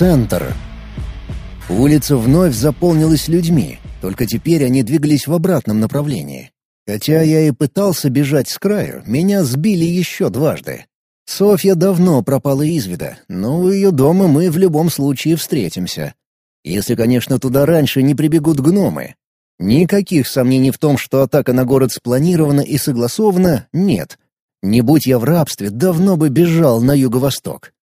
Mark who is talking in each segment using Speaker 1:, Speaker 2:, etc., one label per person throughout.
Speaker 1: Центр. Улица вновь заполнилась людьми, только теперь они двигались в обратном направлении. Хотя я и пытался бежать с краю, меня сбили еще дважды. Софья давно пропала из вида, но у ее дома мы в любом случае встретимся. Если, конечно, туда раньше не прибегут гномы. Никаких сомнений в том, что атака на город спланирована и согласована, нет. Не будь я в рабстве, давно бы бежал на юго-восток.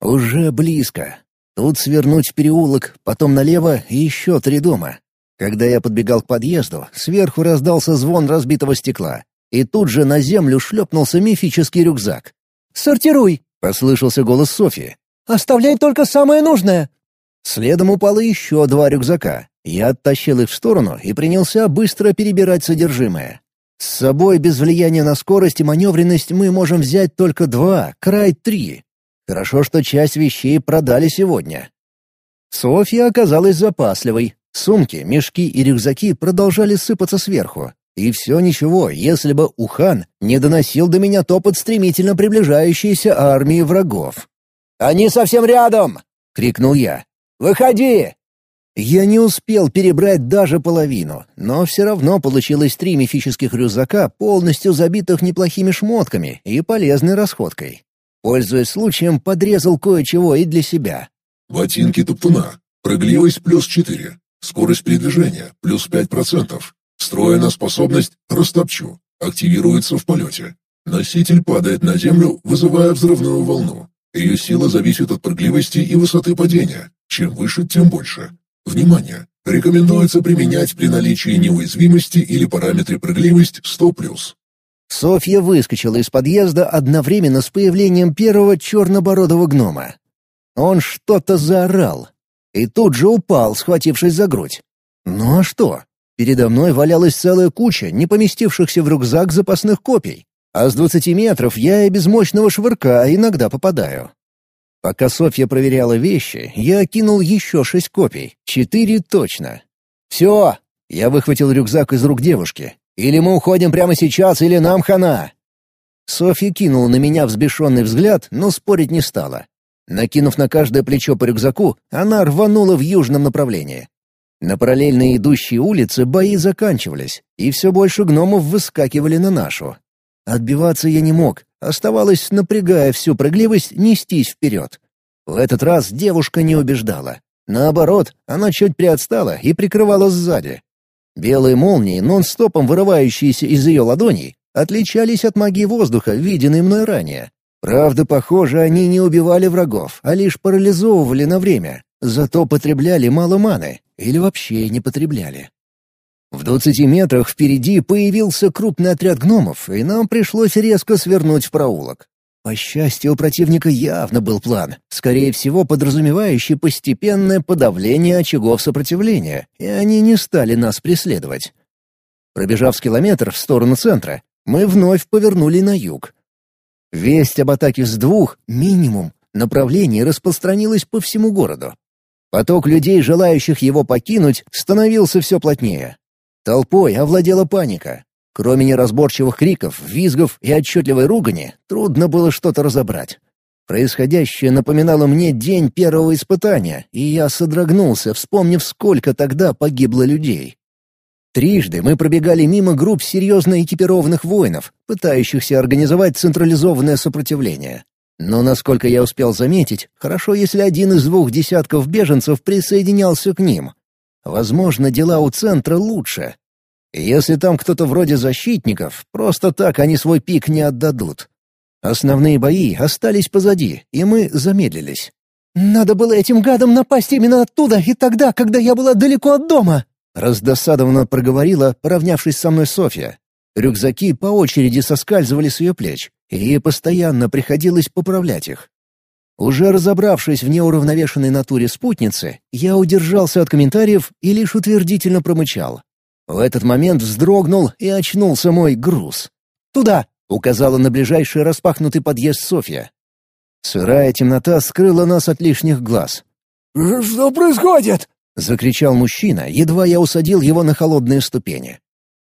Speaker 1: Уже близко. Тут свернуть в переулок, потом налево и еще три дома. Когда я подбегал к подъезду, сверху раздался звон разбитого стекла, и тут же на землю шлепнулся мифический рюкзак.
Speaker 2: «Сортируй!»
Speaker 1: — послышался голос Софьи.
Speaker 2: «Оставляй только самое нужное!»
Speaker 1: Следом упало еще два рюкзака. Я оттащил их в сторону и принялся быстро перебирать содержимое. С собой без влияния на скорость и маневренность мы можем взять только два, край три. Хорошо, что часть вещей продали сегодня. Софья оказалась запасливой, Сумки, мешки и рюкзаки продолжали сыпаться сверху. И все ничего, если бы Ухан не доносил до меня топот стремительно приближающейся армии врагов.
Speaker 2: «Они совсем рядом!» — крикнул я. «Выходи!»
Speaker 1: Я не успел перебрать даже половину, но все равно получилось три мифических рюкзака, полностью забитых неплохими шмотками и полезной расходкой. Пользуясь случаем, подрезал кое-чего и для себя.
Speaker 3: «Ботинки туптуна. Прыгливость плюс четыре. Скорость передвижения – плюс 5%. Встроена способность «Растопчу». Активируется в полете. Носитель падает на землю, вызывая взрывную волну. Ее сила зависит от прыгливости и высоты падения. Чем выше, тем больше. Внимание! Рекомендуется применять при наличии неуязвимости или параметре прыгливость 100+.
Speaker 1: Софья выскочила из подъезда одновременно с появлением первого чернобородого гнома. Он что-то заорал, и тут же упал, схватившись за грудь. Ну а что? Передо мной валялась целая куча не поместившихся в рюкзак запасных копий, а с двадцати метров я и без мощного швырка иногда попадаю. Пока Софья проверяла вещи, я кинул еще шесть копий, четыре точно. «Все!» — я выхватил рюкзак из рук девушки. «Или мы уходим прямо сейчас, или нам хана!» Софья кинула на меня взбешенный взгляд, но спорить не стала. Накинув на каждое плечо по рюкзаку, она рванула в южном направлении. На параллельно идущей улице бои заканчивались, и все больше гномов выскакивали на нашу. Отбиваться я не мог, оставалось, напрягая всю прыгливость, нестись вперед. В этот раз девушка не убеждала. Наоборот, она чуть приотстала и прикрывала сзади. Белые молнии, нон-стопом вырывающиеся из ее ладоней, отличались от магии воздуха, виденной мной ранее. Правда, похоже, они не убивали врагов, а лишь парализовывали на время, зато потребляли мало маны, или вообще не потребляли. В двадцати метрах впереди появился крупный отряд гномов, и нам пришлось резко свернуть в проулок. По счастью, у противника явно был план, скорее всего, подразумевающий постепенное подавление очагов сопротивления, и они не стали нас преследовать. Пробежав с километр в сторону центра, мы вновь повернули на юг, Весть об атаке с двух, минимум, направлений распространилась по всему городу. Поток людей, желающих его покинуть, становился все плотнее. Толпой овладела паника. Кроме неразборчивых криков, визгов и отчетливой ругани, трудно было что-то разобрать. Происходящее напоминало мне день первого испытания, и я содрогнулся, вспомнив, сколько тогда погибло людей. Трижды мы пробегали мимо групп серьезно экипированных воинов, пытающихся организовать централизованное сопротивление. Но, насколько я успел заметить, хорошо, если один из двух десятков беженцев присоединялся к ним. Возможно, дела у центра лучше. Если там кто-то вроде защитников, просто так они свой пик не отдадут. Основные бои остались позади, и мы замедлились.
Speaker 2: «Надо было этим гадам напасть именно оттуда и тогда, когда я была далеко от дома»,
Speaker 1: Раздосадованно проговорила, поравнявшись со мной Софья. Рюкзаки по очереди соскальзывали с ее плеч, и постоянно приходилось поправлять их. Уже разобравшись в неуравновешенной натуре спутницы, я удержался от комментариев и лишь утвердительно промычал. В этот момент вздрогнул и очнулся мой груз. «Туда!» — указала на ближайший распахнутый подъезд Софья. Сырая темнота скрыла нас от лишних глаз.
Speaker 2: «Что происходит?»
Speaker 1: — закричал мужчина, едва я усадил его на холодные ступени.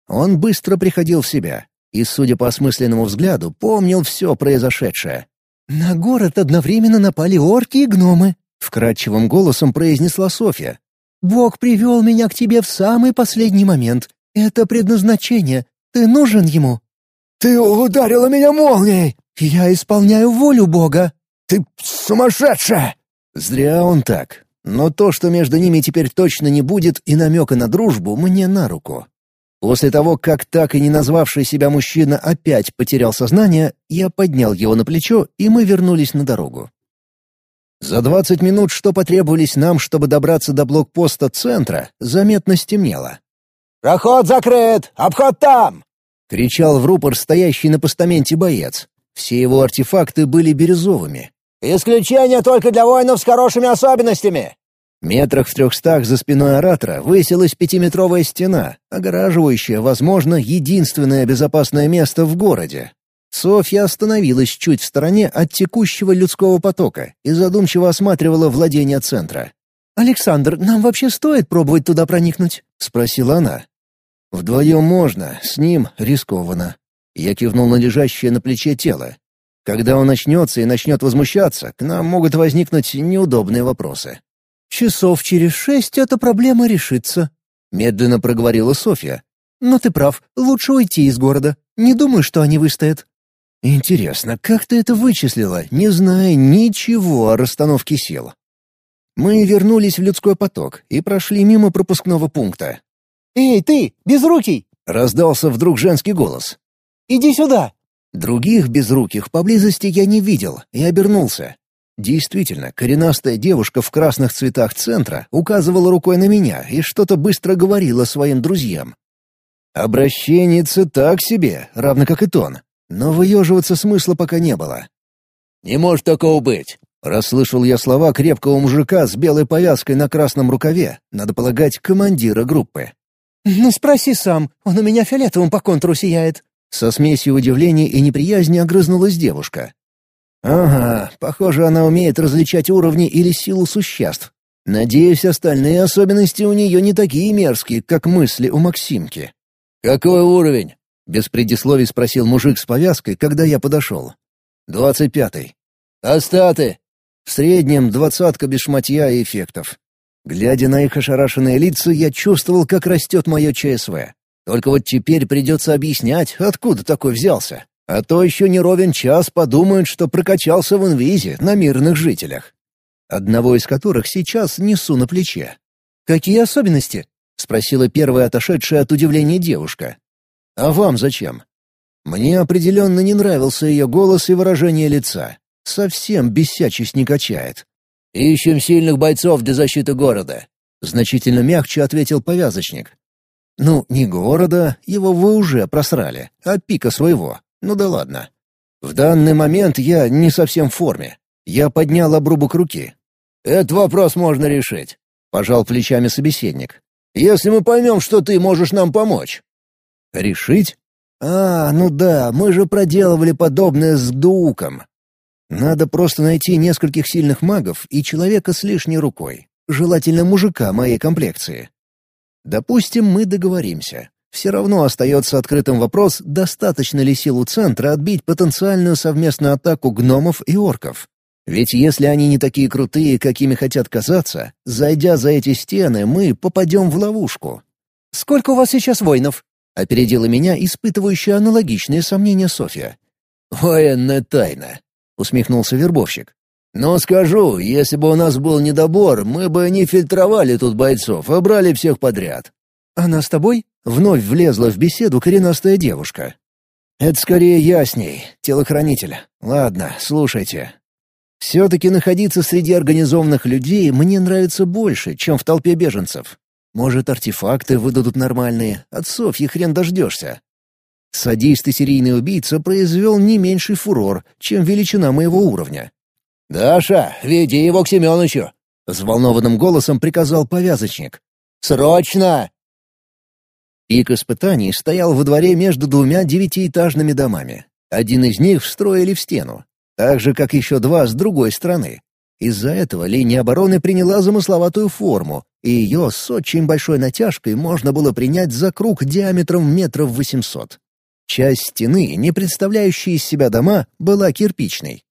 Speaker 1: Он быстро приходил в себя и, судя по осмысленному взгляду, помнил все произошедшее.
Speaker 2: «На город одновременно напали орки и гномы», —
Speaker 1: вкрадчивым голосом произнесла Софья.
Speaker 2: «Бог привел меня к тебе в самый последний момент. Это предназначение. Ты нужен ему».
Speaker 1: «Ты ударила меня молнией!»
Speaker 2: «Я исполняю волю Бога».
Speaker 1: «Ты сумасшедшая!» Зря он так. Но то, что между ними теперь точно не будет и намека на дружбу, мне на руку. После того, как так и не назвавший себя мужчина опять потерял сознание, я поднял его на плечо, и мы вернулись на дорогу. За двадцать минут, что потребовались нам, чтобы добраться до блокпоста центра, заметно стемнело.
Speaker 4: «Проход закрыт! Обход там!»
Speaker 1: — кричал в рупор стоящий на постаменте боец. Все его артефакты были бирюзовыми.
Speaker 4: «Исключение только для воинов с хорошими особенностями!»
Speaker 1: Метрах в трехстах за спиной оратора высилась пятиметровая стена, огораживающая, возможно, единственное безопасное место в городе. Софья остановилась чуть в стороне от текущего людского потока и задумчиво осматривала владение центра.
Speaker 2: «Александр, нам вообще стоит пробовать туда проникнуть?»
Speaker 1: — спросила она. «Вдвоем можно, с ним рискованно». Я кивнул на лежащее на плече тело. Когда он начнется и начнет возмущаться, к нам могут возникнуть неудобные вопросы.
Speaker 2: «Часов через шесть эта проблема решится», — медленно проговорила Софья. «Но ты прав, лучше уйти из города. Не думаю, что они выстоят».
Speaker 1: «Интересно, как ты это вычислила, не зная ничего о расстановке сил?» Мы вернулись в людской поток и прошли мимо пропускного пункта.
Speaker 4: «Эй, ты, безрукий!»
Speaker 1: — раздался вдруг женский голос.
Speaker 4: «Иди сюда!»
Speaker 1: Других безруких поблизости я не видел и обернулся. Действительно, коренастая девушка в красных цветах центра указывала рукой на меня и что-то быстро говорила своим друзьям. Обращенница так себе, равно как и тон, но выеживаться смысла пока не было.
Speaker 4: «Не может такого быть!»
Speaker 1: Расслышал я слова крепкого мужика с белой повязкой на красном рукаве, надо полагать, командира группы.
Speaker 2: «Ну спроси сам, он у меня фиолетовым по контуру сияет».
Speaker 1: Со смесью удивления и неприязни огрызнулась девушка. Ага, похоже, она умеет различать уровни или силу существ. Надеюсь, остальные особенности у нее не такие мерзкие, как мысли у Максимки.
Speaker 4: «Какой уровень?»
Speaker 1: — без предисловий спросил мужик с повязкой, когда я подошел. «Двадцать пятый».
Speaker 4: «А статы?»
Speaker 1: «В среднем двадцатка без шматья и эффектов». Глядя на их ошарашенные лица, я чувствовал, как растет мое ЧСВ. Только вот теперь придется объяснять, откуда такой взялся. А то еще не ровен час подумают, что прокачался в инвизе на мирных жителях. Одного из которых сейчас несу на плече.
Speaker 2: «Какие особенности?» — спросила первая отошедшая от удивления девушка.
Speaker 1: «А вам зачем?» Мне определенно не нравился ее голос и выражение лица. Совсем бесячесть не качает.
Speaker 4: «Ищем сильных бойцов для защиты города», —
Speaker 1: значительно мягче ответил повязочник. «Ну, не города, его вы уже просрали, а пика своего. Ну да ладно. В данный момент я не совсем в форме. Я поднял обрубок руки.
Speaker 4: «Этот вопрос можно решить», —
Speaker 1: пожал плечами собеседник.
Speaker 4: «Если мы поймем, что ты можешь нам помочь».
Speaker 1: «Решить? А, ну да, мы же проделывали подобное с Дууком. Надо просто найти нескольких сильных магов и человека с лишней рукой, желательно мужика моей комплекции. Допустим, мы договоримся. Все равно остается открытым вопрос, достаточно ли сил у Центра отбить потенциальную совместную атаку гномов и орков. Ведь если они не такие крутые, какими хотят казаться, зайдя за эти стены, мы попадем в ловушку.
Speaker 2: «Сколько у вас сейчас воинов?»
Speaker 1: — опередила меня испытывающая аналогичные сомнения Софья.
Speaker 4: «Военная тайна», — усмехнулся вербовщик. «Но скажу, если бы у нас был недобор, мы бы не фильтровали тут бойцов, а брали всех подряд».
Speaker 2: «Она с тобой?»
Speaker 1: Вновь влезла в беседу коренастая девушка. «Это скорее я с ней, телохранитель. Ладно, слушайте. Все-таки находиться среди организованных людей мне нравится больше, чем в толпе беженцев. Может, артефакты выдадут нормальные, от Софьи хрен дождешься. Садист и серийный убийца произвел не меньший фурор, чем величина моего уровня.
Speaker 4: «Даша, веди его к Семеновичу!» — взволнованным голосом приказал повязочник. «Срочно!»
Speaker 1: Пик испытаний стоял во дворе между двумя девятиэтажными домами. Один из них встроили в стену, так же, как еще два с другой стороны. Из-за этого линия обороны приняла замысловатую форму, и ее с очень большой натяжкой можно было принять за круг диаметром метров восемьсот. Часть стены, не представляющая из себя дома, была кирпичной.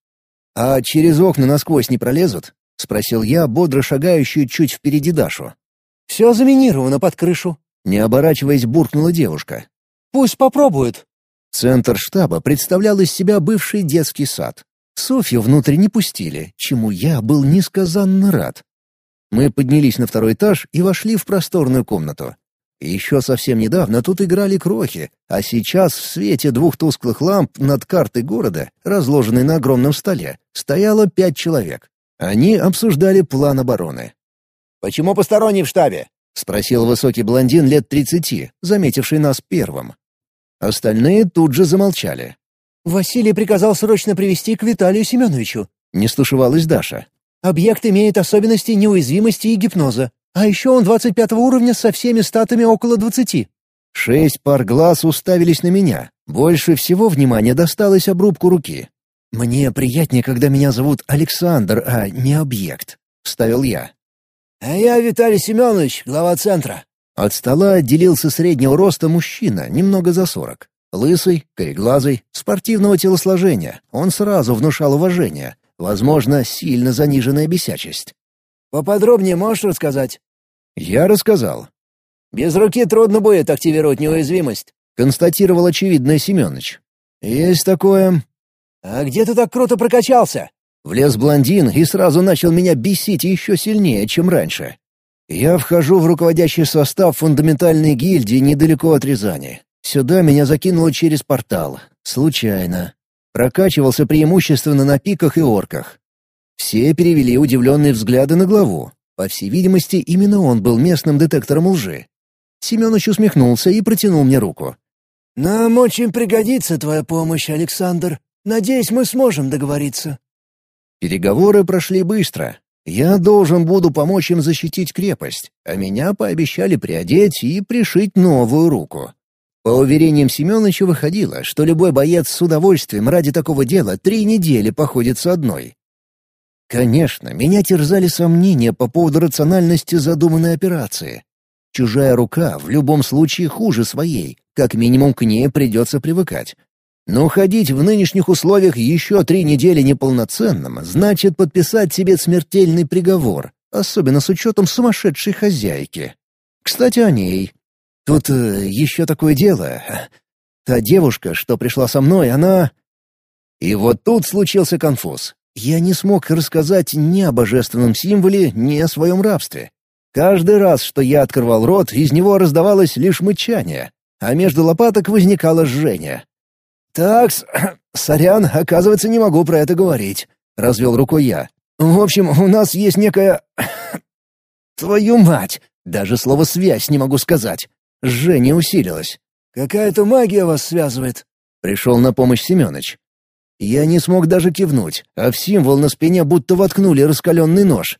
Speaker 1: «А через окна насквозь не пролезут?» — спросил я, бодро шагающую чуть впереди Дашу.
Speaker 2: «Все заминировано под крышу», —
Speaker 1: не оборачиваясь, буркнула девушка.
Speaker 2: «Пусть попробуют».
Speaker 1: Центр штаба представлял из себя бывший детский сад. Софью внутрь не пустили, чему я был несказанно рад. Мы поднялись на второй этаж и вошли в просторную комнату. Еще совсем недавно тут играли крохи, а сейчас в свете двух тусклых ламп над картой города, разложенной на огромном столе, стояло пять человек. Они обсуждали план обороны.
Speaker 4: «Почему посторонний в штабе?»
Speaker 1: — спросил высокий блондин лет тридцати, заметивший нас первым. Остальные тут же замолчали.
Speaker 2: «Василий приказал срочно привести к Виталию Семеновичу», —
Speaker 1: не стушевалась Даша.
Speaker 2: «Объект имеет особенности неуязвимости и гипноза. А еще он двадцать пятого уровня со всеми статами около двадцати».
Speaker 1: Шесть пар глаз уставились на меня. Больше всего внимания досталось обрубку руки. «Мне приятнее, когда меня зовут Александр, а не объект», — вставил я.
Speaker 4: «А я Виталий Семенович, глава центра».
Speaker 1: От стола отделился среднего роста мужчина, немного за сорок. Лысый, кореглазый, спортивного телосложения. Он сразу внушал уважение. Возможно, сильно заниженная бесячесть.
Speaker 4: «Поподробнее можешь рассказать?»
Speaker 1: Я рассказал.
Speaker 4: «Без руки трудно будет активировать неуязвимость», —
Speaker 1: констатировал очевидный Семенович. «Есть такое...»
Speaker 4: «А где ты так круто прокачался?»
Speaker 1: Влез блондин и сразу начал меня бесить еще сильнее, чем раньше. Я вхожу в руководящий состав фундаментальной гильдии недалеко от Рязани. Сюда меня закинуло через портал. Случайно. Прокачивался преимущественно на пиках и орках. Все перевели удивленные взгляды на главу. По всей видимости, именно он был местным детектором лжи. Семенович усмехнулся и протянул мне руку.
Speaker 2: «Нам очень пригодится твоя помощь, Александр. Надеюсь, мы сможем договориться».
Speaker 1: Переговоры прошли быстро. Я должен буду помочь им защитить крепость, а меня пообещали приодеть и пришить новую руку. По уверениям Семеновича выходило, что любой боец с удовольствием ради такого дела три недели походит с одной. Конечно, меня терзали сомнения по поводу рациональности задуманной операции. Чужая рука в любом случае хуже своей, как минимум к ней придется привыкать. Но ходить в нынешних условиях еще три недели неполноценным значит подписать себе смертельный приговор, особенно с учетом сумасшедшей хозяйки. Кстати, о ней. Тут э, еще такое дело. Та девушка, что пришла со мной, она... И вот тут случился конфуз. Я не смог рассказать ни о божественном символе, ни о своем рабстве. Каждый раз, что я открывал рот, из него раздавалось лишь мычание, а между лопаток возникало жжение. «Такс, сорян, оказывается, не могу про это говорить», — развел рукой я. «В общем, у нас есть некая... Твою мать! Даже слово «связь» не могу сказать. Жжение усилилось.
Speaker 2: «Какая-то магия вас связывает», —
Speaker 1: пришел на помощь Семенович. Я не смог даже кивнуть, а в символ на спине будто воткнули раскаленный нож.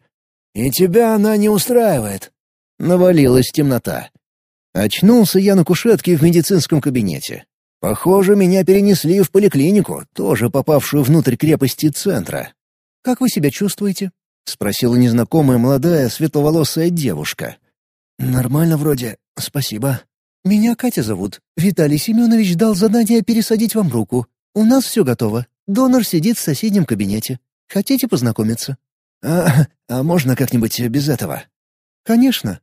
Speaker 2: «И тебя она не устраивает».
Speaker 1: Навалилась темнота. Очнулся я на кушетке в медицинском кабинете. Похоже, меня перенесли в поликлинику, тоже попавшую внутрь крепости центра.
Speaker 2: «Как вы себя чувствуете?»
Speaker 1: — спросила незнакомая молодая светловолосая девушка.
Speaker 2: «Нормально вроде, спасибо. Меня Катя зовут. Виталий Семенович дал задание пересадить вам руку. У нас все готово. Донор сидит в соседнем кабинете. Хотите познакомиться?»
Speaker 1: «А, а можно как-нибудь без этого?»
Speaker 2: «Конечно».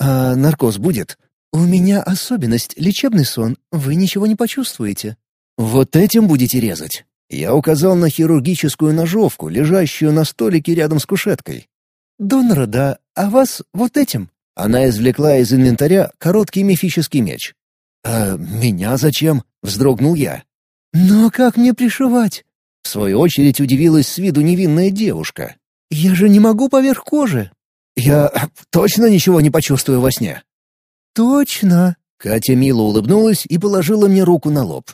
Speaker 1: «А наркоз будет?»
Speaker 2: «У меня особенность — лечебный сон. Вы ничего не почувствуете».
Speaker 1: «Вот этим будете резать?» Я указал на хирургическую ножовку, лежащую на столике рядом с кушеткой.
Speaker 2: «Донора, да. А вас вот этим?»
Speaker 1: Она извлекла из инвентаря короткий мифический меч. «А меня зачем?» — вздрогнул я.
Speaker 2: «Но как мне пришивать?»
Speaker 1: В свою очередь удивилась с виду невинная девушка.
Speaker 2: «Я же не могу поверх кожи».
Speaker 1: «Я точно ничего не почувствую во сне?»
Speaker 2: «Точно!»
Speaker 1: — Катя мило улыбнулась и положила мне руку на лоб.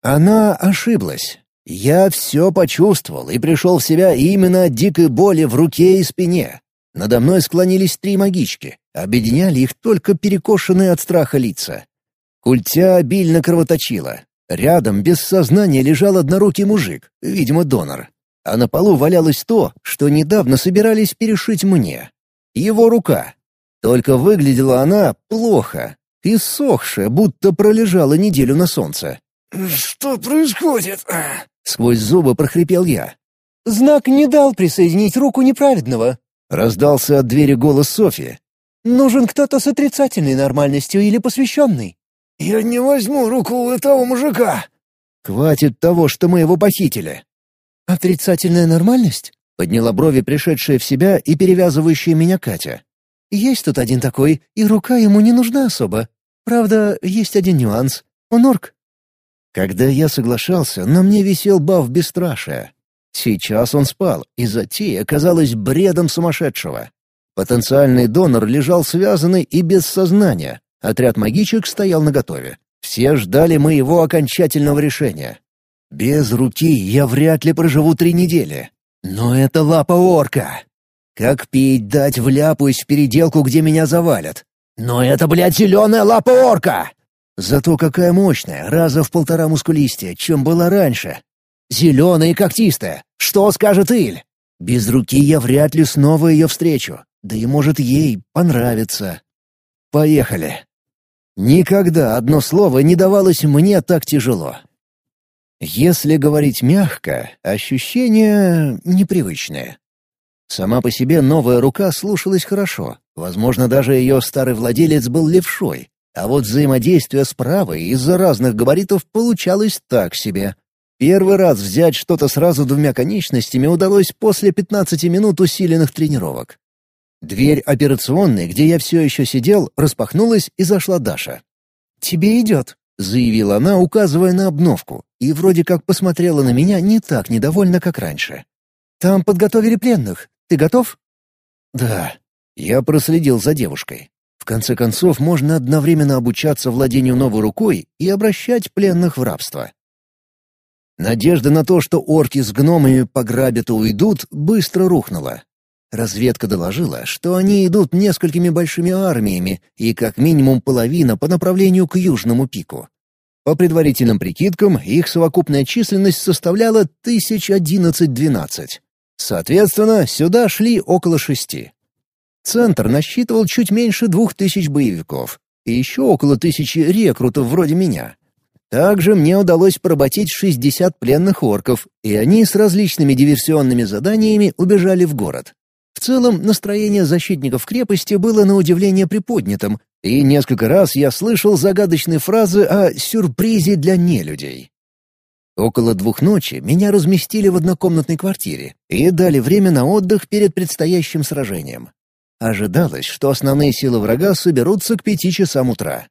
Speaker 1: Она ошиблась. Я все почувствовал и пришел в себя именно от дикой боли в руке и спине. Надо мной склонились три магички. Объединяли их только перекошенные от страха лица. Культя обильно кровоточила. Рядом без сознания лежал однорукий мужик, видимо, донор. А на полу валялось то, что недавно собирались перешить мне. Его рука. Только выглядела она плохо, иссохшая, будто пролежала неделю на солнце.
Speaker 2: «Что происходит?»
Speaker 1: Сквозь зубы прохрипел я.
Speaker 2: знак не дал присоединить руку неправедного», — раздался от двери голос Софьи. «Нужен кто-то с отрицательной нормальностью или посвященный».
Speaker 1: «Я не возьму руку у этого мужика». «Хватит того, что мы его похитили».
Speaker 2: «Отрицательная нормальность?» — подняла брови пришедшая в себя и перевязывающая меня Катя. «Есть тут один такой, и рука ему не нужна особо. Правда, есть один нюанс. Он орк».
Speaker 1: Когда я соглашался, на мне висел баф бесстрашия. Сейчас он спал, и затея оказалась бредом сумасшедшего. Потенциальный донор лежал связанный и без сознания. Отряд магичек стоял наготове. Все ждали моего окончательного решения. Без руки я вряд ли проживу три недели. Но это лапа орка. Как пить дать вляпаюсь в переделку, где меня завалят. Но это, блядь, зеленая лапа орка! Зато какая мощная, раза в полтора мускулистее, чем была раньше. Зеленая и когтистая. Что скажет Иль? Без руки я вряд ли снова ее встречу. Да и может ей понравится. Поехали. Никогда одно слово не давалось мне так тяжело. Если говорить мягко, ощущения непривычные. Сама по себе новая рука слушалась хорошо. Возможно, даже ее старый владелец был левшой. А вот взаимодействие с правой из-за разных габаритов получалось так себе. Первый раз взять что-то сразу двумя конечностями удалось после 15 минут усиленных тренировок. Дверь операционной, где я все еще сидел, распахнулась и зашла Даша.
Speaker 2: «Тебе идет», —
Speaker 1: заявила она, указывая на обновку, и вроде как посмотрела на меня не так недовольно, как раньше.
Speaker 2: «Там подготовили пленных. Ты готов?»
Speaker 1: «Да». Я проследил за девушкой. В конце концов, можно одновременно обучаться владению новой рукой и обращать пленных в рабство. Надежда на то, что орки с гномами пограбят и уйдут, быстро рухнула. Разведка доложила, что они идут несколькими большими армиями и как минимум половина по направлению к Южному пику. По предварительным прикидкам, их совокупная численность составляла тысяч одиннадцать-двенадцать. Соответственно, сюда шли около шести. Центр насчитывал чуть меньше двух тысяч боевиков и еще около тысячи рекрутов вроде меня. Также мне удалось поработить 60 пленных орков, и они с различными диверсионными заданиями убежали в город. В целом, настроение защитников крепости было на удивление приподнятым, и несколько раз я слышал загадочные фразы о «сюрпризе для нелюдей». Около двух ночи меня разместили в однокомнатной квартире и дали время на отдых перед предстоящим сражением. Ожидалось, что основные силы врага соберутся к пяти часам утра.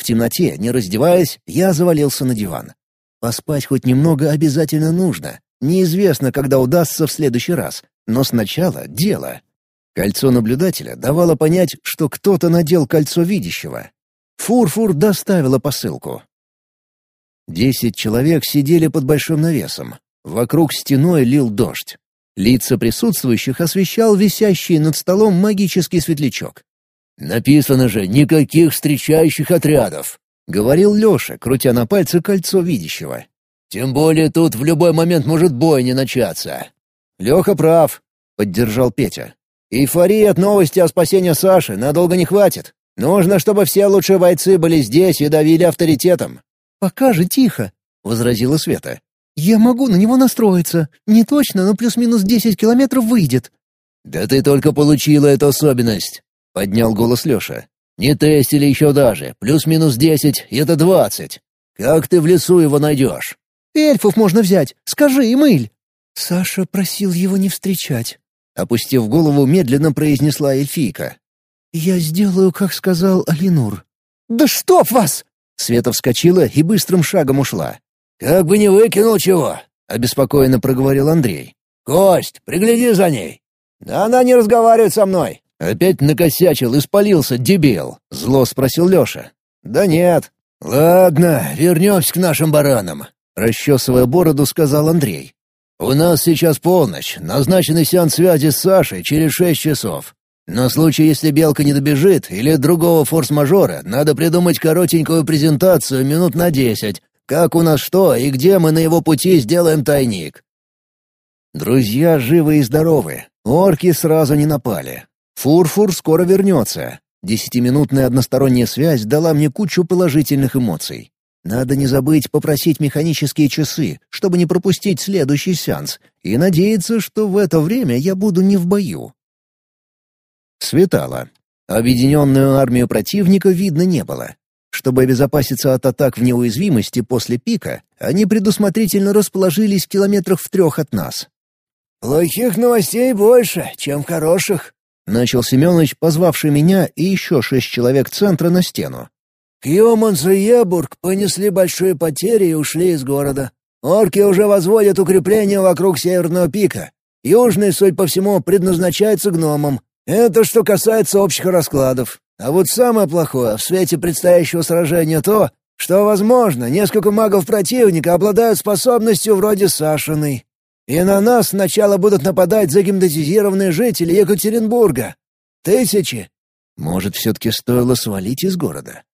Speaker 1: В темноте, не раздеваясь, я завалился на диван. Поспать хоть немного обязательно нужно. Неизвестно, когда удастся в следующий раз, но сначала дело. Кольцо наблюдателя давало понять, что кто-то надел кольцо видящего. Фурфур -фур доставила посылку. Десять человек сидели под большим навесом. Вокруг стеной лил дождь. Лица присутствующих освещал висящий над столом магический светлячок. «Написано же, никаких встречающих отрядов», — говорил Леша, крутя на пальце кольцо видящего. «Тем более тут в любой момент может бой не начаться». «Леха прав», — поддержал Петя. «Эйфории от новости о спасении Саши надолго не хватит. Нужно, чтобы все лучшие бойцы были здесь и давили авторитетом».
Speaker 2: «Пока же тихо», — возразила Света. «Я могу на него настроиться. Не точно, но плюс-минус десять километров выйдет».
Speaker 4: «Да ты только получила эту особенность», — поднял голос Леша. «Не тестили еще даже. Плюс-минус десять — это двадцать. Как ты в лесу его найдешь?»
Speaker 2: «Эльфов можно взять. Скажи им, Иль».
Speaker 1: Саша просил его не встречать. Опустив голову, медленно произнесла эльфийка. «Я сделаю, как сказал Алинур».
Speaker 2: «Да чтоб вас!»
Speaker 1: Света вскочила и быстрым шагом ушла.
Speaker 4: «Как бы не выкинул чего!» — обеспокоенно проговорил Андрей. «Кость, пригляди за ней!»
Speaker 1: «Да она не разговаривает со мной!» «Опять накосячил и спалился, дебил!» — зло спросил Леша.
Speaker 4: «Да нет». «Ладно, вернемся к нашим баранам», — расчесывая бороду, сказал Андрей. «У нас сейчас полночь, назначенный сеанс связи с Сашей через шесть часов. На случай, если Белка не добежит или другого форс-мажора, надо придумать коротенькую презентацию минут на десять, как у нас что и где мы на его пути сделаем тайник».
Speaker 1: Друзья живы и здоровы, орки сразу не напали. Фурфур скоро вернется. Десятиминутная односторонняя связь дала мне кучу положительных эмоций. Надо не забыть попросить механические часы, чтобы не пропустить следующий сеанс, и надеяться, что в это время я буду не в бою. Светало. Объединенную армию противника видно не было. Чтобы обезопаситься от атак в неуязвимости после пика, они предусмотрительно расположились километрах в трех от нас.
Speaker 2: «Плохих новостей больше, чем хороших», —
Speaker 1: начал Семенович, позвавший меня и еще шесть человек центра на стену.
Speaker 2: Кьюманс и Ебург понесли большие потери и ушли из города. Орки уже возводят укрепления вокруг Северного пика. Южный, судя по всему, предназначается гномам. Это что касается общих раскладов. А вот самое плохое в свете предстоящего сражения то, что, возможно, несколько магов противника обладают способностью вроде Сашиной. И на нас сначала будут нападать загипнотизированные жители Екатеринбурга. Тысячи.
Speaker 1: Может, все-таки стоило свалить из города?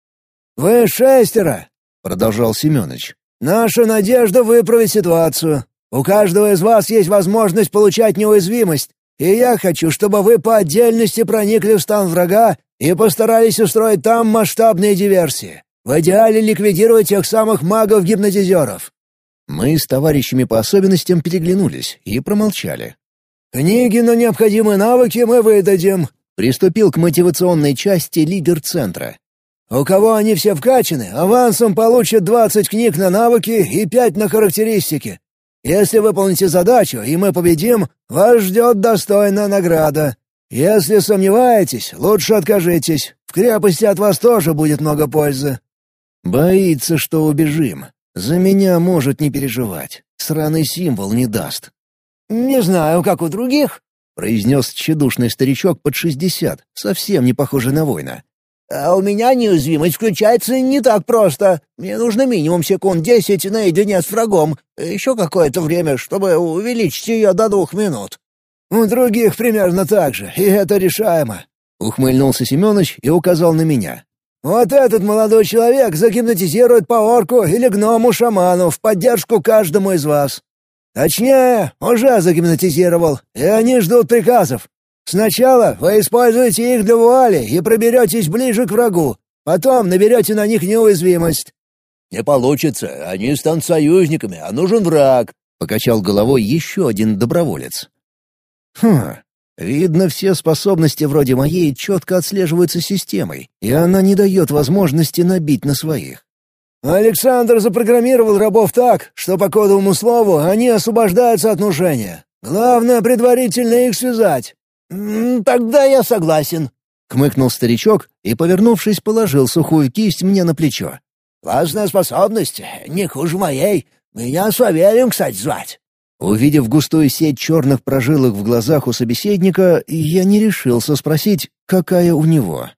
Speaker 2: «Вы шестеро!» — продолжал Семенович. «Наша надежда выправить ситуацию. У каждого из вас есть возможность получать неуязвимость, и я хочу, чтобы вы по отдельности проникли в стан врага и постарались устроить там масштабные диверсии. В идеале ликвидировать тех самых магов-гипнотизеров».
Speaker 1: Мы с товарищами по особенностям переглянулись и промолчали.
Speaker 2: «Книги на необходимые навыки мы выдадим», —
Speaker 1: приступил к мотивационной части лидер центра.
Speaker 2: У кого они все вкачаны, авансом получат 20 книг на навыки и 5 на характеристики. Если выполните задачу, и мы победим, вас ждет достойная награда. Если сомневаетесь, лучше откажитесь. В крепости от вас тоже будет много пользы».
Speaker 1: «Боится, что убежим. За меня может не переживать. Сраный символ не даст».
Speaker 2: «Не знаю, как у других», —
Speaker 1: произнес тщедушный старичок под шестьдесят, совсем не похожий на воина.
Speaker 2: А у меня неуязвимость включается не так просто. Мне нужно минимум секунд десять наедине с врагом, еще какое-то время, чтобы увеличить ее до двух минут. У других примерно так же, и это решаемо.
Speaker 1: Ухмыльнулся Семенович и указал на меня.
Speaker 2: Вот этот молодой человек загипнотизирует по орку или гному-шаману в поддержку каждому из вас. Точнее, уже загипнотизировал, и они ждут приказов. Сначала вы используете их для вуали и проберетесь ближе к врагу, потом наберете на них неуязвимость».
Speaker 4: «Не получится, они станут союзниками, а нужен враг», —
Speaker 1: покачал головой еще один доброволец. «Хм, видно, все способности вроде моей четко отслеживаются системой, и она не дает возможности набить на своих.
Speaker 2: Александр запрограммировал рабов так, что по кодовому слову они освобождаются от нушения. Главное предварительно их связать. «Тогда я согласен», —
Speaker 1: хмыкнул старичок и, повернувшись, положил сухую кисть мне на плечо.
Speaker 2: «Классная способность, не хуже моей. Меня Савелием, кстати, звать».
Speaker 1: Увидев густую сеть черных прожилок в глазах у собеседника, я не решился спросить, какая у него.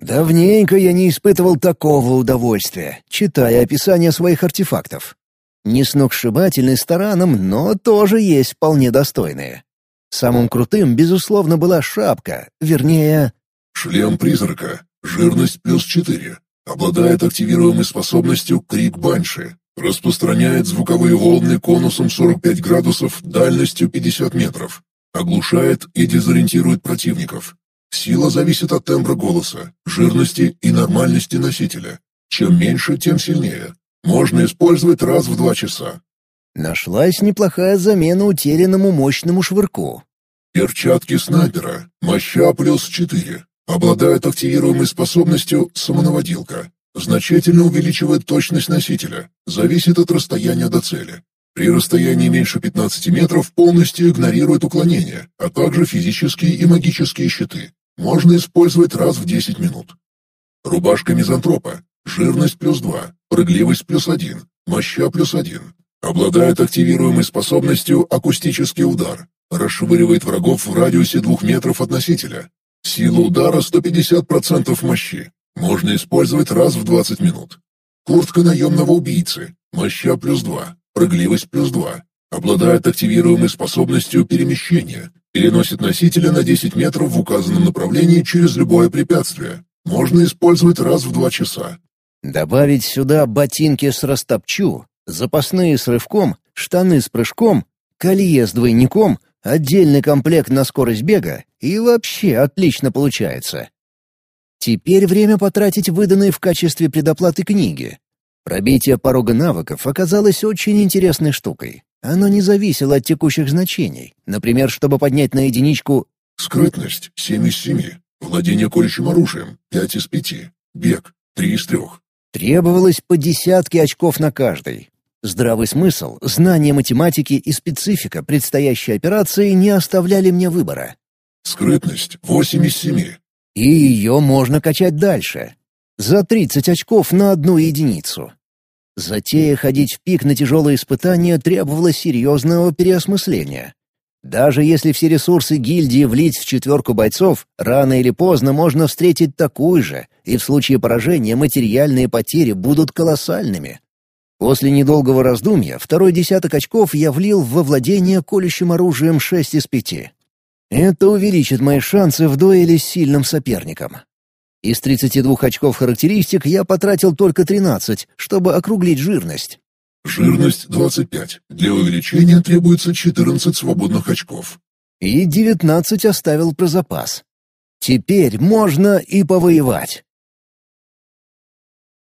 Speaker 1: Давненько я не испытывал такого удовольствия, читая описание своих артефактов. Не сногсшибательный с но тоже есть вполне достойные. Самым крутым, безусловно, была шапка, вернее...
Speaker 3: Шлем призрака. Жирность плюс 4. Обладает активируемой способностью Крик Банши. Распространяет звуковые волны конусом 45 градусов дальностью 50 метров. Оглушает и дезориентирует противников. Сила зависит от тембра голоса, жирности и нормальности носителя. Чем меньше, тем сильнее. Можно использовать раз в два часа.
Speaker 1: Нашлась неплохая замена утерянному мощному швырку.
Speaker 3: Перчатки снайпера. Моща плюс 4. Обладают активируемой способностью «Самонаводилка». Значительно увеличивает точность носителя. Зависит от расстояния до цели. При расстоянии меньше 15 метров полностью игнорирует уклонения, а также физические и магические щиты. Можно использовать раз в 10 минут. Рубашка мизантропа. Жирность плюс 2. Прыгливость плюс 1. Моща плюс 1. Обладает активируемой способностью акустический удар. Расшвыривает врагов в радиусе двух метров от носителя. Сила удара 150% мощи. Можно использовать раз в 20 минут. Куртка наемного убийцы. Моща плюс 2. Прыгливость плюс 2. Обладает активируемой способностью перемещения. Переносит носителя на 10 метров в указанном направлении через любое препятствие. Можно использовать раз в 2 часа.
Speaker 1: Добавить сюда ботинки с растопчу запасные с рывком, штаны с прыжком, колье с двойником, отдельный комплект на скорость бега и вообще отлично получается. Теперь время потратить выданные в качестве предоплаты книги. Пробитие порога навыков оказалось очень интересной штукой. Оно не зависело от текущих значений. Например, чтобы поднять на единичку
Speaker 3: Скрытность — 7 из 7. Владение колющим оружием — 5 из 5. Бег — 3 из 3.
Speaker 1: Требовалось по десятке очков на каждый. Здравый смысл, знание математики и специфика предстоящей операции не оставляли мне выбора.
Speaker 3: Скрытность — 8 из 7.
Speaker 1: И ее можно качать дальше. За 30 очков на одну единицу. Затея ходить в пик на тяжелые испытания требовала серьезного переосмысления. Даже если все ресурсы гильдии влить в четверку бойцов, рано или поздно можно встретить такую же, и в случае поражения материальные потери будут колоссальными. После недолгого раздумья второй десяток очков я влил во владение колющим оружием 6 из 5. Это увеличит мои шансы в дуэли с сильным соперником. Из 32 очков характеристик я потратил только 13, чтобы округлить жирность.
Speaker 3: Жирность 25. Для увеличения требуется 14 свободных очков.
Speaker 1: И 19 оставил про запас. Теперь можно и повоевать.